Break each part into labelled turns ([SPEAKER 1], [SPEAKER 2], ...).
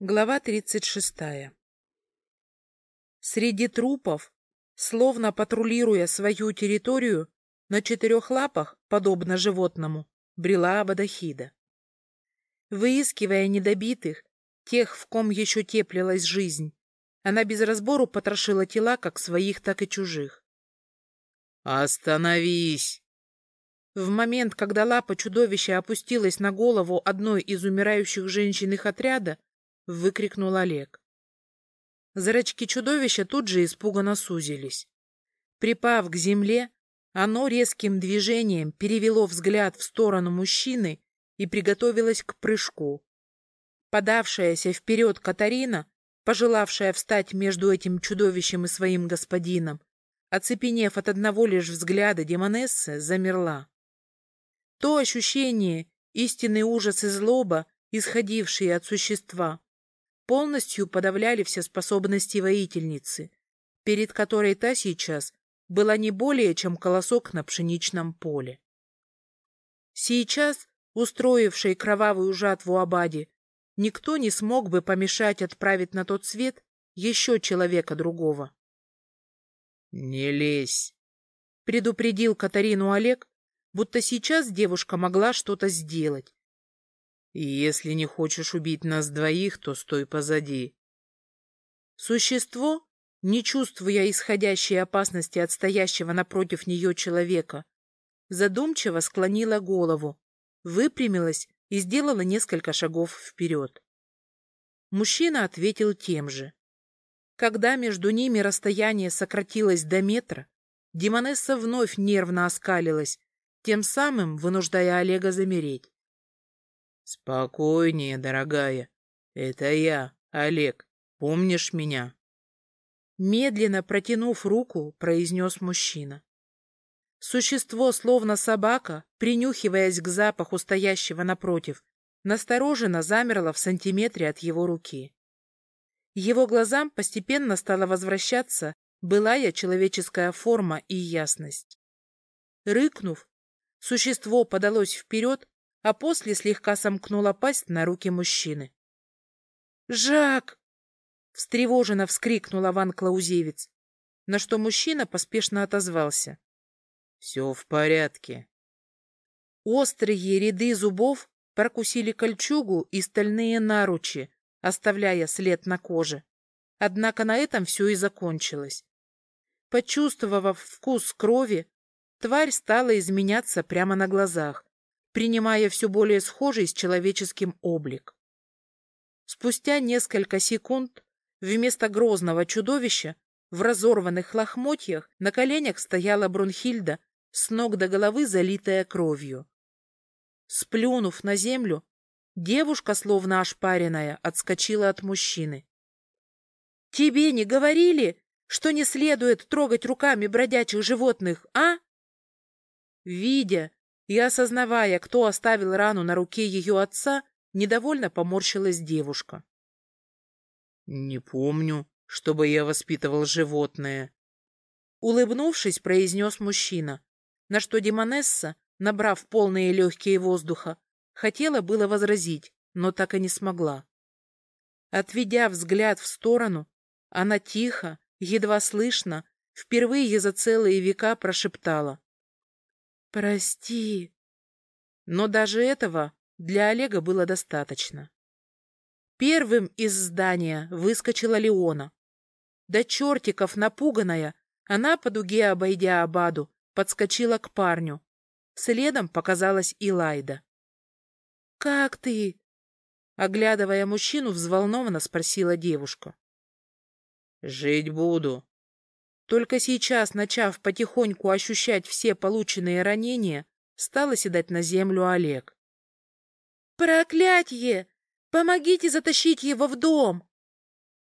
[SPEAKER 1] Глава 36. Среди трупов, словно патрулируя свою территорию, на четырех лапах, подобно животному, брела Абадахида. Выискивая недобитых, тех, в ком еще теплилась жизнь, она без разбору потрошила тела как своих, так и чужих.
[SPEAKER 2] «Остановись!»
[SPEAKER 1] В момент, когда лапа чудовища опустилась на голову одной из умирающих женщин их отряда, — выкрикнул Олег. Зрачки чудовища тут же испуганно сузились. Припав к земле, оно резким движением перевело взгляд в сторону мужчины и приготовилось к прыжку. Подавшаяся вперед Катарина, пожелавшая встать между этим чудовищем и своим господином, оцепенев от одного лишь взгляда демонессы, замерла. То ощущение, истинный ужас и злоба, исходившие от существа, полностью подавляли все способности воительницы, перед которой та сейчас была не более, чем колосок на пшеничном поле. Сейчас, устроившей кровавую жатву Абади, никто не смог бы помешать отправить на тот свет еще человека другого.
[SPEAKER 2] — Не лезь!
[SPEAKER 1] — предупредил Катарину Олег, будто сейчас девушка могла что-то сделать,
[SPEAKER 2] и если не хочешь убить нас двоих, то стой позади.
[SPEAKER 1] Существо, не чувствуя исходящей опасности от стоящего напротив нее человека, задумчиво склонило голову, выпрямилась и сделала несколько шагов вперед. Мужчина ответил тем же. Когда между ними расстояние сократилось до метра, Демонесса вновь нервно оскалилась, тем самым вынуждая Олега замереть.
[SPEAKER 2] «Спокойнее, дорогая. Это я, Олег. Помнишь меня?»
[SPEAKER 1] Медленно протянув руку, произнес мужчина. Существо, словно собака, принюхиваясь к запаху стоящего напротив, настороженно замерло в сантиметре от его руки. Его глазам постепенно стала возвращаться былая человеческая форма и ясность. Рыкнув, существо подалось вперед, а после слегка сомкнула пасть на руки мужчины. «Жак!» — встревоженно вскрикнула Ван Клаузевец, на что мужчина поспешно отозвался.
[SPEAKER 2] «Все в порядке».
[SPEAKER 1] Острые ряды зубов прокусили кольчугу и стальные наручи, оставляя след на коже. Однако на этом все и закончилось. Почувствовав вкус крови, тварь стала изменяться прямо на глазах, принимая все более схожий с человеческим облик. Спустя несколько секунд вместо грозного чудовища в разорванных лохмотьях на коленях стояла Брунхильда, с ног до головы залитая кровью. Сплюнув на землю, девушка, словно ошпаренная, отскочила от мужчины. — Тебе не говорили, что не следует трогать руками бродячих животных, а? Видя, и, осознавая, кто оставил рану на руке ее отца, недовольно поморщилась девушка.
[SPEAKER 2] «Не помню, чтобы я воспитывал животное», —
[SPEAKER 1] улыбнувшись, произнес мужчина, на что Демонесса, набрав полные легкие воздуха, хотела было возразить, но так и не смогла. Отведя взгляд в сторону, она тихо, едва слышно, впервые за целые века прошептала. «Прости». Но даже этого для Олега было достаточно. Первым из здания выскочила Леона. До чертиков напуганная, она по дуге, обойдя Абаду, подскочила к парню. Следом показалась и Лайда. «Как ты?» Оглядывая мужчину, взволнованно спросила девушка.
[SPEAKER 2] «Жить буду»,
[SPEAKER 1] только сейчас, начав потихоньку ощущать все полученные ранения, стал оседать на землю Олег. «Проклятье! Помогите затащить его в дом!»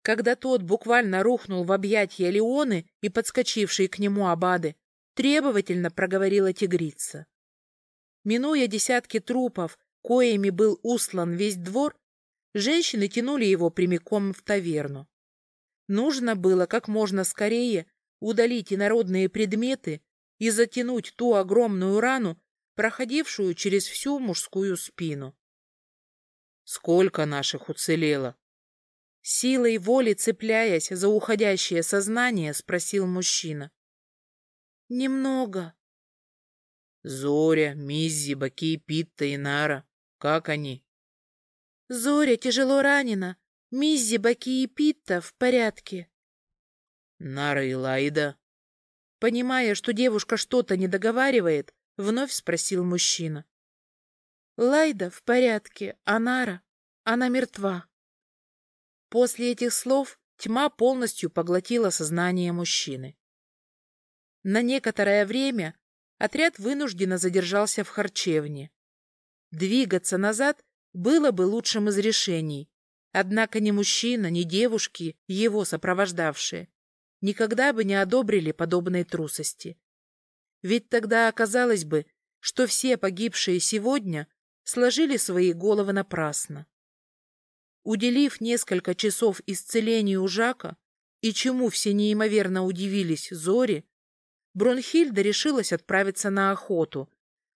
[SPEAKER 1] Когда тот буквально рухнул в объятия Леоны и подскочившие к нему абады, требовательно проговорила тигрица. Минуя десятки трупов, коими был услан весь двор, женщины тянули его прямиком в таверну. Нужно было как можно скорее удалить инородные предметы и затянуть ту огромную рану, проходившую через всю мужскую спину.
[SPEAKER 2] Сколько наших уцелело?
[SPEAKER 1] Силой воли цепляясь за уходящее сознание, спросил мужчина. Немного.
[SPEAKER 2] Зоря, Миззи, Баки, Питта и Нара. Как они?
[SPEAKER 1] Зоря тяжело ранена. Миззи, Баки и Питта в порядке.
[SPEAKER 2] Нара и Лайда.
[SPEAKER 1] Понимая, что девушка что-то не договаривает, вновь спросил мужчина. Лайда в порядке, а Нара, она мертва. После этих слов тьма полностью поглотила сознание мужчины. На некоторое время отряд вынужденно задержался в харчевне. Двигаться назад было бы лучшим из решений, однако ни мужчина, ни девушки, его сопровождавшие, никогда бы не одобрили подобной трусости. Ведь тогда оказалось бы, что все погибшие сегодня сложили свои головы напрасно. Уделив несколько часов исцелению Жака, и чему все неимоверно удивились Зори, Бронхильда решилась отправиться на охоту,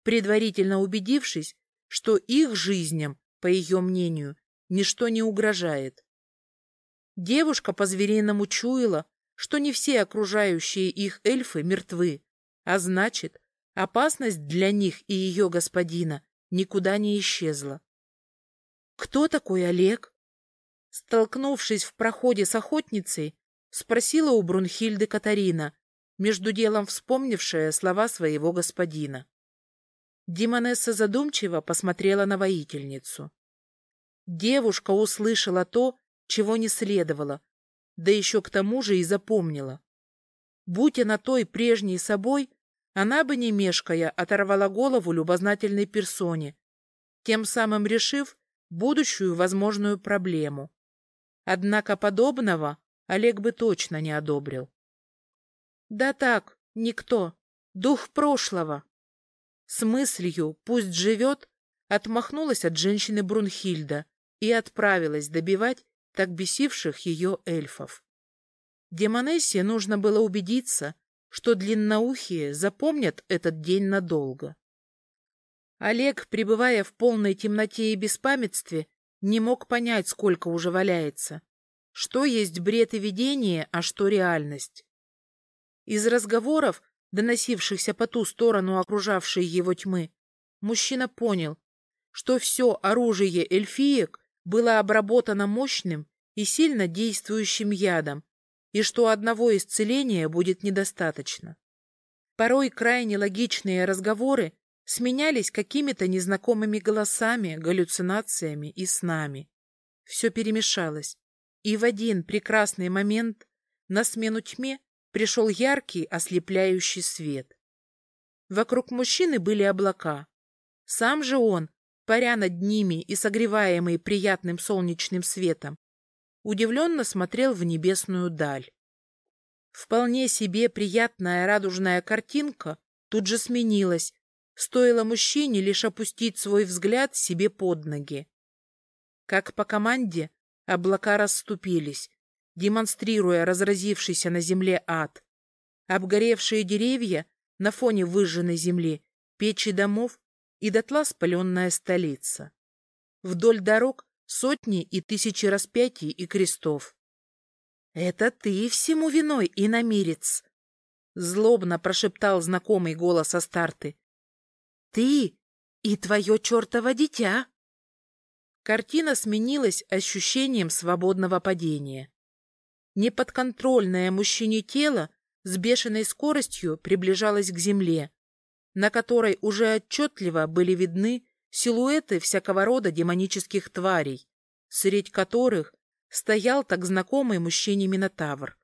[SPEAKER 1] предварительно убедившись, что их жизням, по ее мнению, ничто не угрожает. Девушка по-звериному чуяла, что не все окружающие их эльфы мертвы, а значит, опасность для них и ее господина никуда не исчезла. «Кто такой Олег?» Столкнувшись в проходе с охотницей, спросила у Брунхильды Катарина, между делом вспомнившая слова своего господина. Димонесса задумчиво посмотрела на воительницу. Девушка услышала то, чего не следовало, да еще к тому же и запомнила. Будь она той прежней собой, она бы, не мешкая, оторвала голову любознательной персоне, тем самым решив будущую возможную проблему. Однако подобного Олег бы точно не одобрил. Да так, никто. Дух прошлого. С мыслью «пусть живет» отмахнулась от женщины Брунхильда и отправилась добивать так бесивших ее эльфов. Демонессе нужно было убедиться, что длинноухие запомнят этот день надолго. Олег, пребывая в полной темноте и беспамятстве, не мог понять, сколько уже валяется. Что есть бред и видение, а что реальность. Из разговоров, доносившихся по ту сторону окружавшей его тьмы, мужчина понял, что все оружие эльфиек было обработано мощным и сильно действующим ядом, и что одного исцеления будет недостаточно. Порой крайне логичные разговоры сменялись какими-то незнакомыми голосами, галлюцинациями и снами. Все перемешалось, и в один прекрасный момент на смену тьме пришел яркий ослепляющий свет. Вокруг мужчины были облака. Сам же он, паря над ними и согреваемый приятным солнечным светом, удивленно смотрел в небесную даль. Вполне себе приятная радужная картинка тут же сменилась Стоило мужчине лишь опустить свой взгляд себе под ноги. Как по команде, облака расступились, демонстрируя разразившийся на земле ад. Обгоревшие деревья на фоне выжженной земли, печи домов и дотла спаленная столица. Вдоль дорог сотни и тысячи распятий и крестов. — Это ты всему виной, иномирец! — злобно прошептал знакомый голос Астарты. Ты и твое чертово дитя. Картина сменилась ощущением свободного падения. Неподконтрольное мужчине тело с бешеной скоростью приближалось к земле, на которой уже отчетливо были видны силуэты всякого рода демонических тварей, средь которых стоял так знакомый мужчине Минотавр.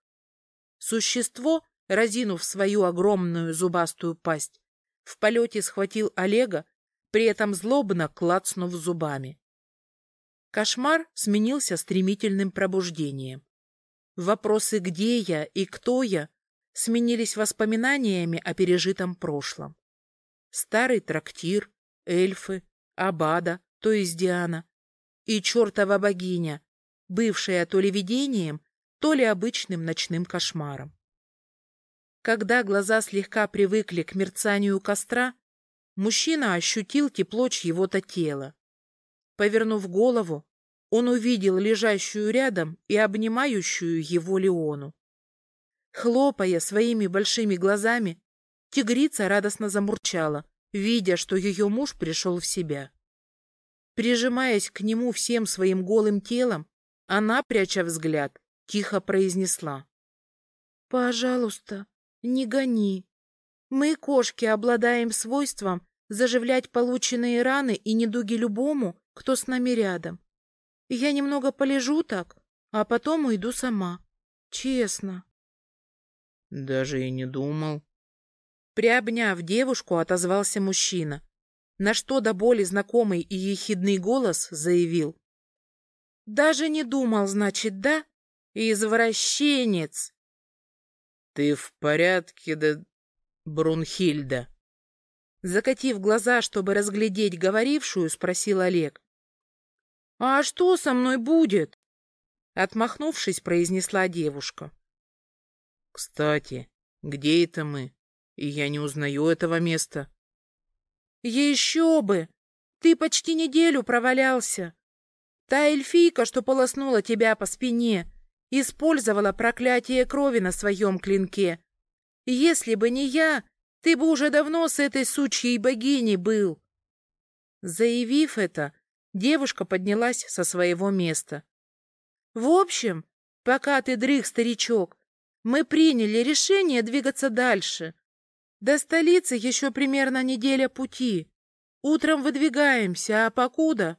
[SPEAKER 1] Существо, разинув свою огромную зубастую пасть, в полете схватил Олега, при этом злобно клацнув зубами. Кошмар сменился стремительным пробуждением. Вопросы «где я» и «кто я» сменились воспоминаниями о пережитом прошлом. Старый трактир, эльфы, Абада, то есть Диана, и чертова богиня, бывшая то ли видением, то ли обычным ночным кошмаром. Когда глаза слегка привыкли к мерцанию костра, мужчина ощутил тепло чьего-то тела. Повернув голову, он увидел лежащую рядом и обнимающую его Леону. Хлопая своими большими глазами, тигрица радостно замурчала, видя, что ее муж пришел в себя. Прижимаясь к нему всем своим голым телом, она, пряча взгляд, тихо произнесла. — Пожалуйста, не гони. Мы, кошки, обладаем свойством заживлять полученные раны и недуги любому, кто с нами рядом. Я немного полежу так, а потом уйду сама. Честно.
[SPEAKER 2] Даже и не думал.
[SPEAKER 1] Приобняв девушку, отозвался мужчина, на что до боли знакомый и ехидный голос заявил. Даже не думал, значит, да? Извращенец!
[SPEAKER 2] Ты в порядке, да, Брунхильда?
[SPEAKER 1] Закатив глаза, чтобы разглядеть говорившую, спросил Олег. «А что со мной будет?» Отмахнувшись, произнесла девушка.
[SPEAKER 2] «Кстати, где это мы? И я не узнаю этого места».
[SPEAKER 1] «Еще бы! Ты почти неделю провалялся. Та эльфийка, что полоснула тебя по спине, использовала проклятие крови на своем клинке. Если бы не я, ты бы уже давно с этой сучьей богиней был». Заявив это, Девушка поднялась со своего места. В общем, пока ты дрых, старичок, мы приняли решение двигаться дальше. До столицы еще примерно неделя пути. Утром выдвигаемся, а покуда...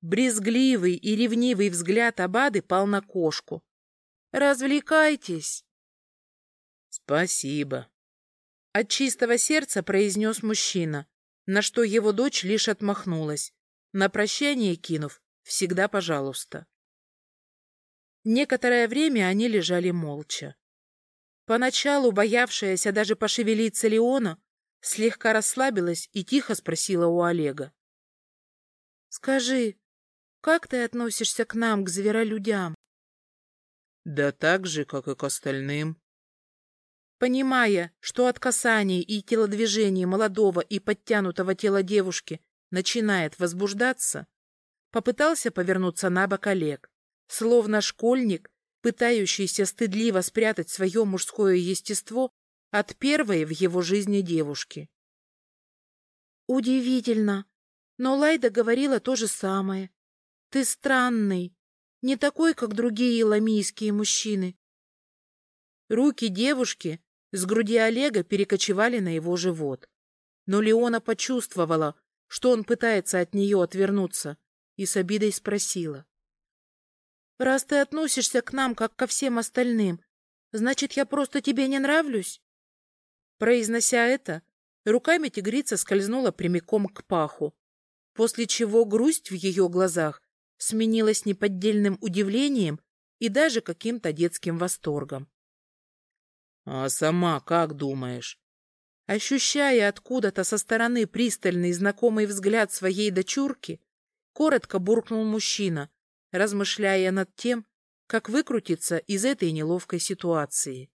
[SPEAKER 1] Брезгливый и ревнивый взгляд Абады пал на кошку. «Развлекайтесь!»
[SPEAKER 2] «Спасибо!»
[SPEAKER 1] От чистого сердца произнес мужчина, на что его дочь лишь отмахнулась на прощание кинув «всегда пожалуйста». Некоторое время они лежали молча. Поначалу боявшаяся даже пошевелиться Леона слегка расслабилась и тихо спросила у Олега. — Скажи, как ты относишься к нам, к зверолюдям?
[SPEAKER 2] — Да так же, как и к остальным.
[SPEAKER 1] Понимая, что от касаний и телодвижений молодого и подтянутого тела девушки начинает возбуждаться, попытался повернуться на бок Олег, словно школьник, пытающийся стыдливо спрятать свое мужское естество от первой в его жизни девушки. «Удивительно, но Лайда говорила то же самое. Ты странный, не такой, как другие ламийские мужчины». Руки девушки с груди Олега перекочевали на его живот. Но Леона почувствовала, что он пытается от нее отвернуться, и с обидой спросила. — Раз ты относишься к нам, как ко всем остальным, значит, я просто тебе не нравлюсь? Произнося это, руками тигрица скользнула прямиком к паху, после чего грусть в ее глазах сменилась неподдельным удивлением и даже каким-то детским восторгом.
[SPEAKER 2] — А сама как думаешь?
[SPEAKER 1] Ощущая откуда-то со стороны пристальный знакомый взгляд своей дочурки, коротко буркнул мужчина, размышляя над тем, как выкрутиться из этой неловкой ситуации.